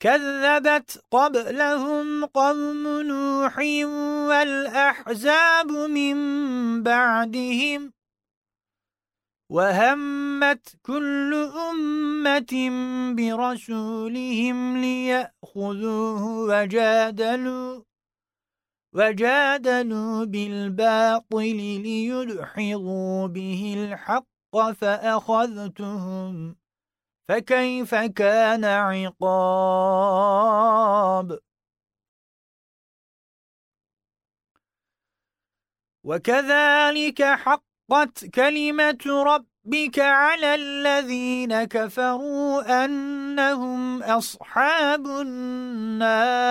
كذبت قبلهم قوم نوح والأحزاب من بعدهم وهمت كل أمة برسولهم ليأخذوه وجادلوا وجادلوا بالباطل ليدحضوا به الحق فأخذتهم. فكيف كان عقاب؟ وكذلك حقت كلمة ربك على الذين كفروا أنهم أصحاب النار.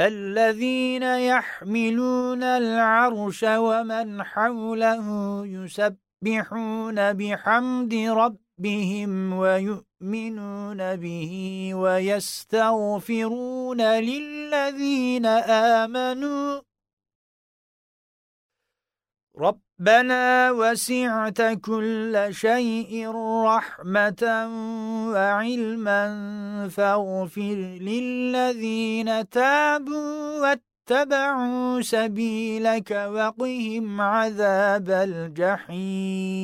الذين يحملون العرش ومن حوله يسبحون يسبحون بحمد ربهم ويؤمنون به ويستغفرون للذين آمنوا ربنا وسعت كل شيء رحمة وعلما فاغفر للذين تابوا اتبعوا سبيلك وقهم عذاب الجحيم.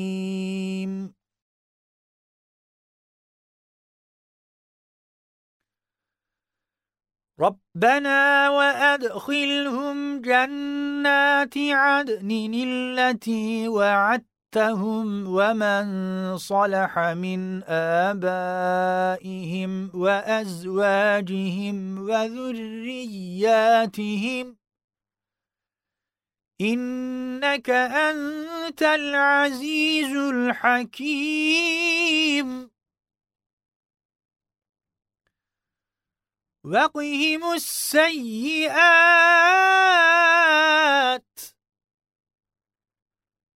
ربنا وأدخلهم جنات عدن التي وعدت وَمَنْ ومن صلح من آبائهم وأزواجهم وذرياتهم إنك أنت العزيز الحكيم وقهم السيئات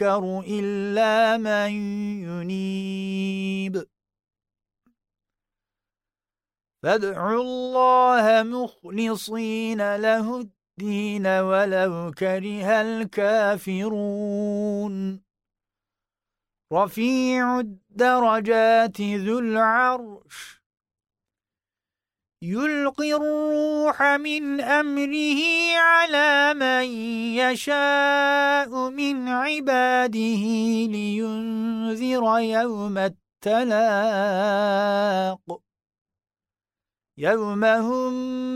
يذكر إلا من ينيب. فادعوا الله مخلصين له الدين ولو كره الكافرون. رفيع الدرجات ذو العرش. يلقي الروح من أمره على من يشاء من عباده لينذر يوم التلاق. يوم هم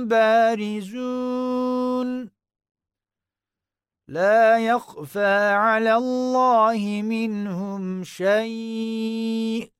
بارزون. لا يخفى على الله منهم شيء.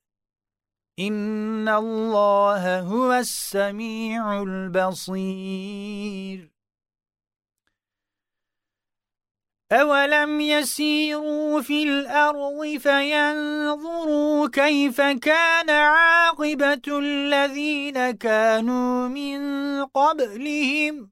إن الله هو السميع البصير. أولم يسيروا في الأرض فينظروا كيف كان عاقبة الذين كانوا من قبلهم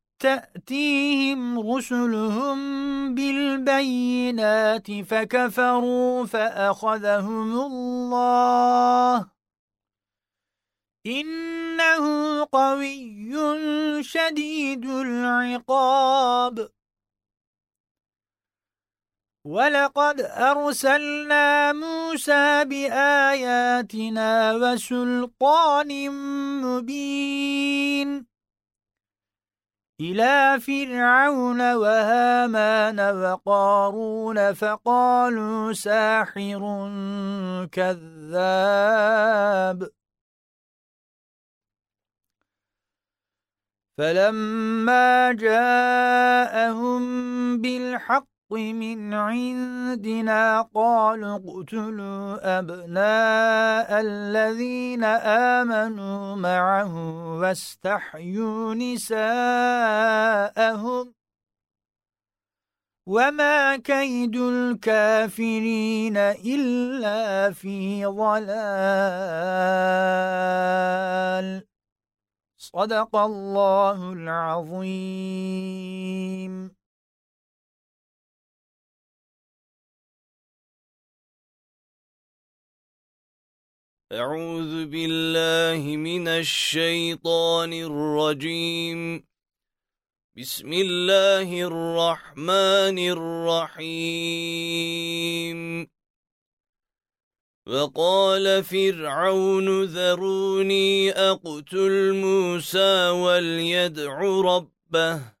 تأتيهم رسلهم بالبينات فكفروا فأخذهم الله. إنه قوي شديد العقاب. ولقد أرسلنا موسى بآياتنا وسلطان مبين. إلى فرعون وهامان وقارون فقالوا ساحر كذاب. فلما جاءهم بالحق من عندنا قالوا اقتلوا أبناء الذين آمنوا معه واستحيوا نساءهم. وما كيد الكافرين إلا في ضلال. صدق الله العظيم. أعوذ بالله من الشيطان الرجيم. بسم الله الرحمن الرحيم. وقال فرعون ذروني أقتل موسى وليدع ربه.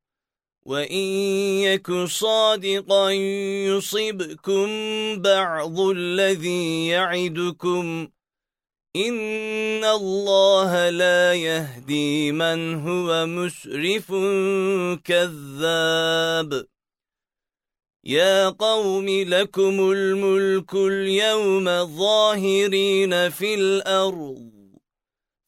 وَإِن يَكُ صَادِقًا يُصِبْكُم بَعْضُ الَّذِي يَعِدُكُمْ إِنَّ اللَّهَ لَا يَهْدِي مَنْ هُوَ مُسْرِفٌ كَذَّابٌ. يَا قَوْمِ لَكُمُ الْمُلْكُ الْيَوْمَ ظَاهِرِينَ فِي الْأَرْضِ.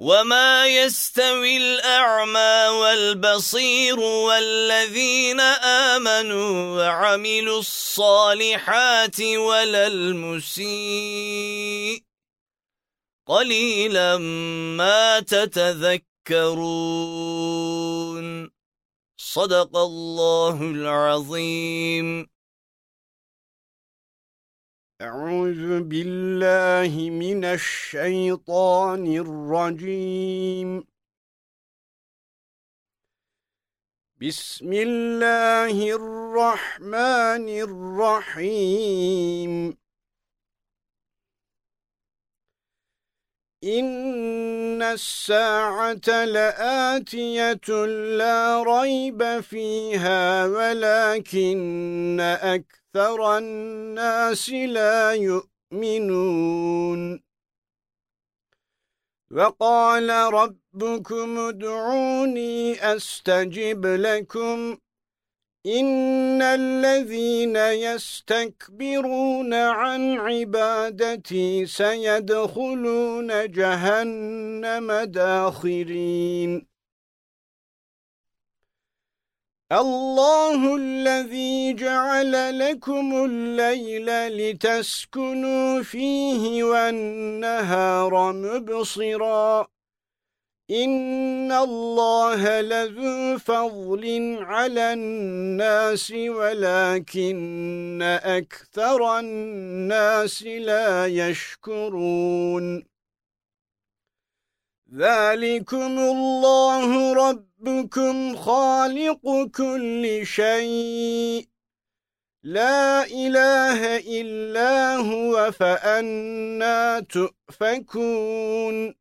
وما يستوي الأعمى والبصير والذين آمنوا وعملوا الصالحات ولا المسيء قليلا ما تتذكرون صدق الله العظيم أعوذ بالله من الشيطان الرجيم. بسم الله الرحمن الرحيم. إن الساعة لآتية لا ريب فيها ولكن أكثر الناس لا يؤمنون. وقال ربكم ادعوني أستجب لكم. إن الذين يستكبرون عن عبادتي سيدخلون جهنم داخرين. الله الذي جعل لكم الليل لتسكنوا فيه والنهار مبصراً. إِنَّ اللَّهَ لَذُو فَضْلٍ عَلَى النَّاسِ وَلَكِنَّ أَكْثَرَ النَّاسِ لَا يَشْكُرُونَ. ذَلِكُمُ اللَّهُ رَبُّكُمْ خَالِقُ كُلِّ شَيْءٍ. لا إله إلا هو فأنا تؤفكون.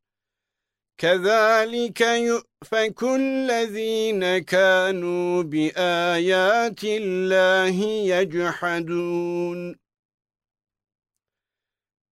كذلك يؤفك الذين كانوا بآيات الله يجحدون.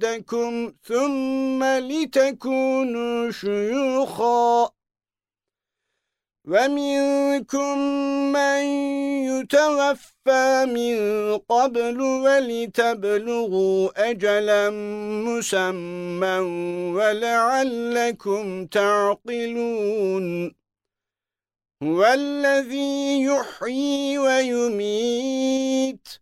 أَشُدَّكُمْ ثُمَّ لِتَكُونُوا شُيُوخًا. وَمِنكُم مَّن يُتَوَفَّى مِن قَبْلُ وَلِتَبْلُغُوا أَجَلًا مُّسَمًّى وَلَعَلَّكُمْ تَعْقِلُونَ. هُوَ الَّذِي يُحْيِي وَيُمِيتُ.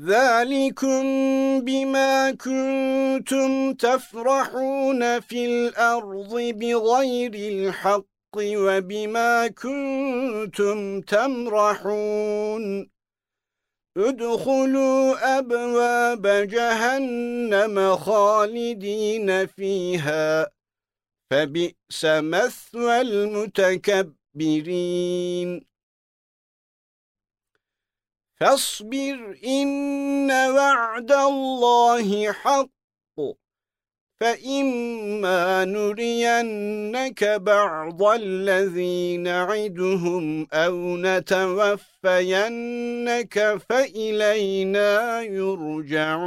ذَلِكُمْ بِمَا كُنْتُمْ تَفْرَحُونَ فِي الْأَرْضِ بِغَيْرِ الْحَقِّ وَبِمَا كُنْتُمْ تَمْرَحُونَ ادخلوا أبواب جهنم خالدين فيها فبئس مثوى المتكبرين فاصبر إن وعد الله حق. فَإِمَّا نُرِيَنَّكَ بَعْضَ الَّذِي نَعِدُهُمْ أَوْ نَتَوَفَّيَنَّكَ فَإِلَيْنَا يُرْجَعُونَ.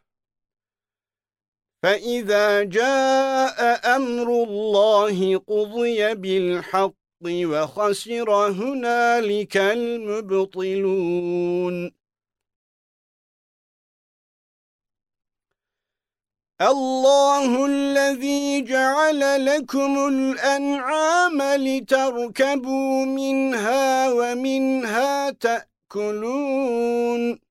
فَإِذَا جَاءَ أَمْرُ اللَّهِ قُضِيَ بِالْحَقِّ وَخَسِرَ هُنَالِكَ الْمُبْطِلُونَ. الله الذي جعل لكم الأنعام لتركبوا منها ومنها تأكلون.